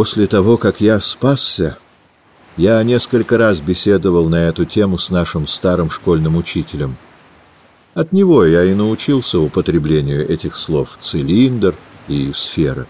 После того, как я спасся, я несколько раз беседовал на эту тему с нашим старым школьным учителем. От него я и научился употреблению этих слов «цилиндр» и «сфера».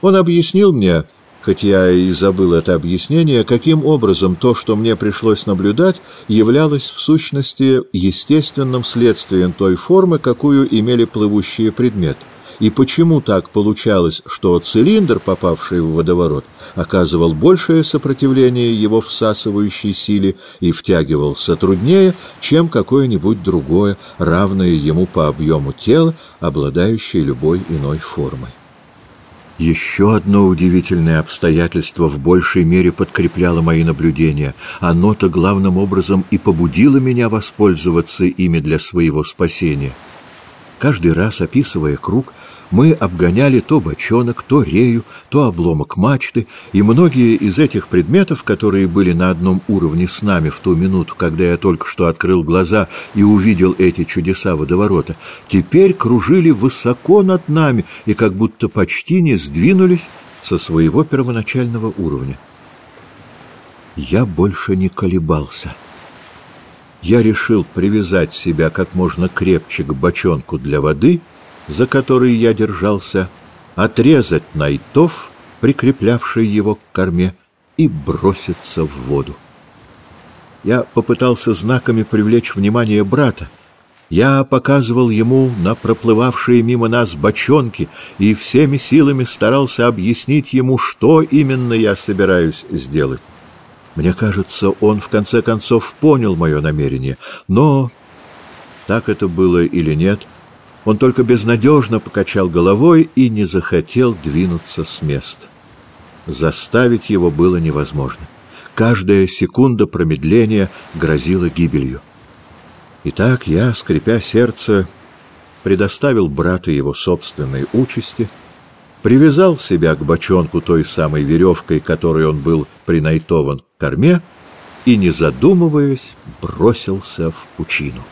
Он объяснил мне, хоть я и забыл это объяснение, каким образом то, что мне пришлось наблюдать, являлось в сущности естественным следствием той формы, какую имели плывущие предметы и почему так получалось, что цилиндр, попавший в водоворот, оказывал большее сопротивление его всасывающей силе и втягивался труднее, чем какое-нибудь другое, равное ему по объему тела, обладающее любой иной формой. Еще одно удивительное обстоятельство в большей мере подкрепляло мои наблюдения. Оно-то главным образом и побудило меня воспользоваться ими для своего спасения. Каждый раз, описывая круг, мы обгоняли то бочонок, то рею, то обломок мачты, и многие из этих предметов, которые были на одном уровне с нами в ту минуту, когда я только что открыл глаза и увидел эти чудеса водоворота, теперь кружили высоко над нами и как будто почти не сдвинулись со своего первоначального уровня. Я больше не колебался. Я решил привязать себя как можно крепче к бочонку для воды — за который я держался, отрезать найтов, прикреплявший его к корме, и броситься в воду. Я попытался знаками привлечь внимание брата. Я показывал ему на проплывавшие мимо нас бочонки и всеми силами старался объяснить ему, что именно я собираюсь сделать. Мне кажется, он в конце концов понял мое намерение, но, так это было или нет, — он только безнадежно покачал головой и не захотел двинуться с места. Заставить его было невозможно. Каждая секунда промедления грозила гибелью. Итак, я, скрипя сердце, предоставил брата его собственной участи, привязал себя к бочонку той самой веревкой, которой он был принайтован корме, и, не задумываясь, бросился в пучину.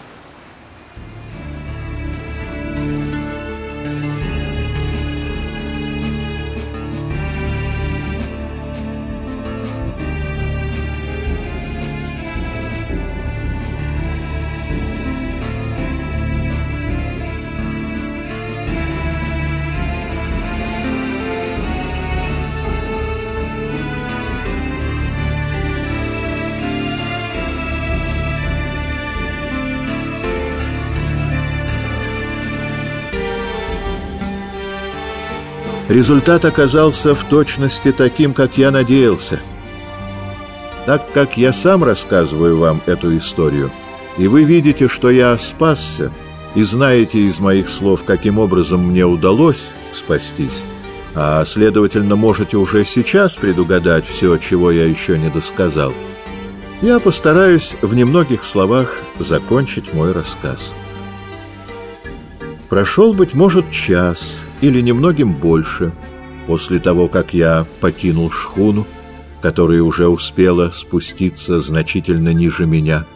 Результат оказался в точности таким, как я надеялся. Так как я сам рассказываю вам эту историю, и вы видите, что я спасся, и знаете из моих слов, каким образом мне удалось спастись, а, следовательно, можете уже сейчас предугадать все, чего я еще не досказал, я постараюсь в немногих словах закончить мой рассказ. Прошел, быть может, час или немногим больше после того, как я покинул шхуну, которая уже успела спуститься значительно ниже меня,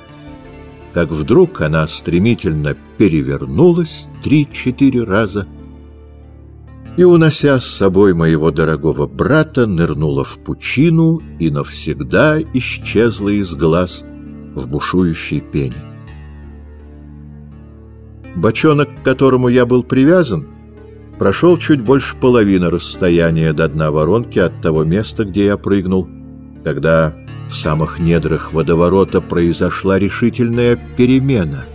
как вдруг она стремительно перевернулась три-четыре раза и, унося с собой моего дорогого брата, нырнула в пучину и навсегда исчезла из глаз в бушующей пене. Бочонок, к которому я был привязан, прошел чуть больше половины расстояния до дна воронки от того места, где я прыгнул, когда в самых недрах водоворота произошла решительная перемена.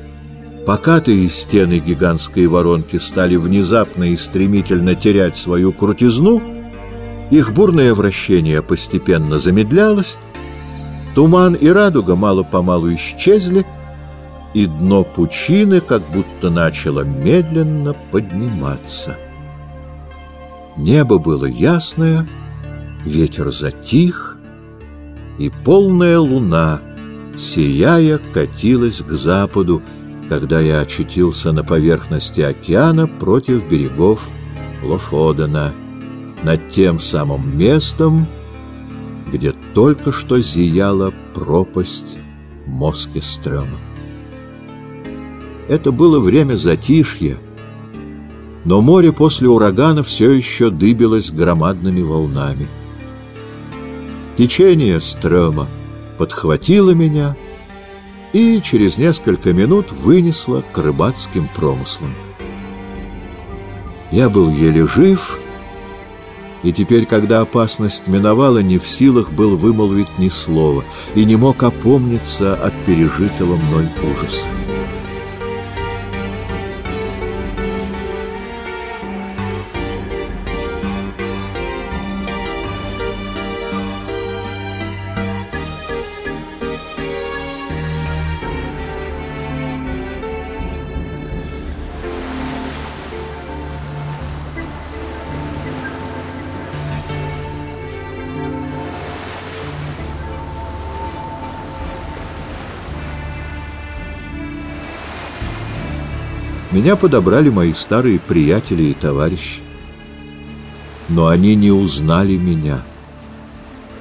Покатые стены гигантской воронки стали внезапно и стремительно терять свою крутизну, их бурное вращение постепенно замедлялось, туман и радуга мало-помалу исчезли, и дно пучины как будто начало медленно подниматься. Небо было ясное, ветер затих, и полная луна, сияя, катилась к западу, когда я очутился на поверхности океана против берегов Лофодена, над тем самым местом, где только что зияла пропасть Москестрёма. Это было время затишья, но море после урагана все еще дыбилось громадными волнами. Течение стрёма подхватило меня и через несколько минут вынесло к рыбацким промыслам. Я был еле жив, и теперь, когда опасность миновала, не в силах был вымолвить ни слова и не мог опомниться от пережитого мной ужаса. Меня подобрали мои старые приятели и товарищи. Но они не узнали меня,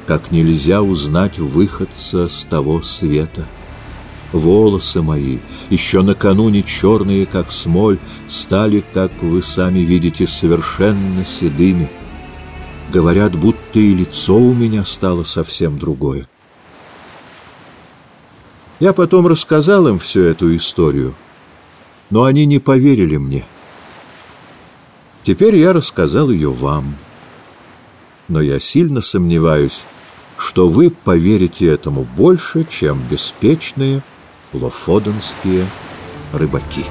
как нельзя узнать выходца с того света. Волосы мои, еще накануне черные, как смоль, стали, как вы сами видите, совершенно седыми. Говорят, будто и лицо у меня стало совсем другое. Я потом рассказал им всю эту историю, но они не поверили мне. Теперь я рассказал ее вам. Но я сильно сомневаюсь, что вы поверите этому больше, чем беспечные лофоденские рыбаки.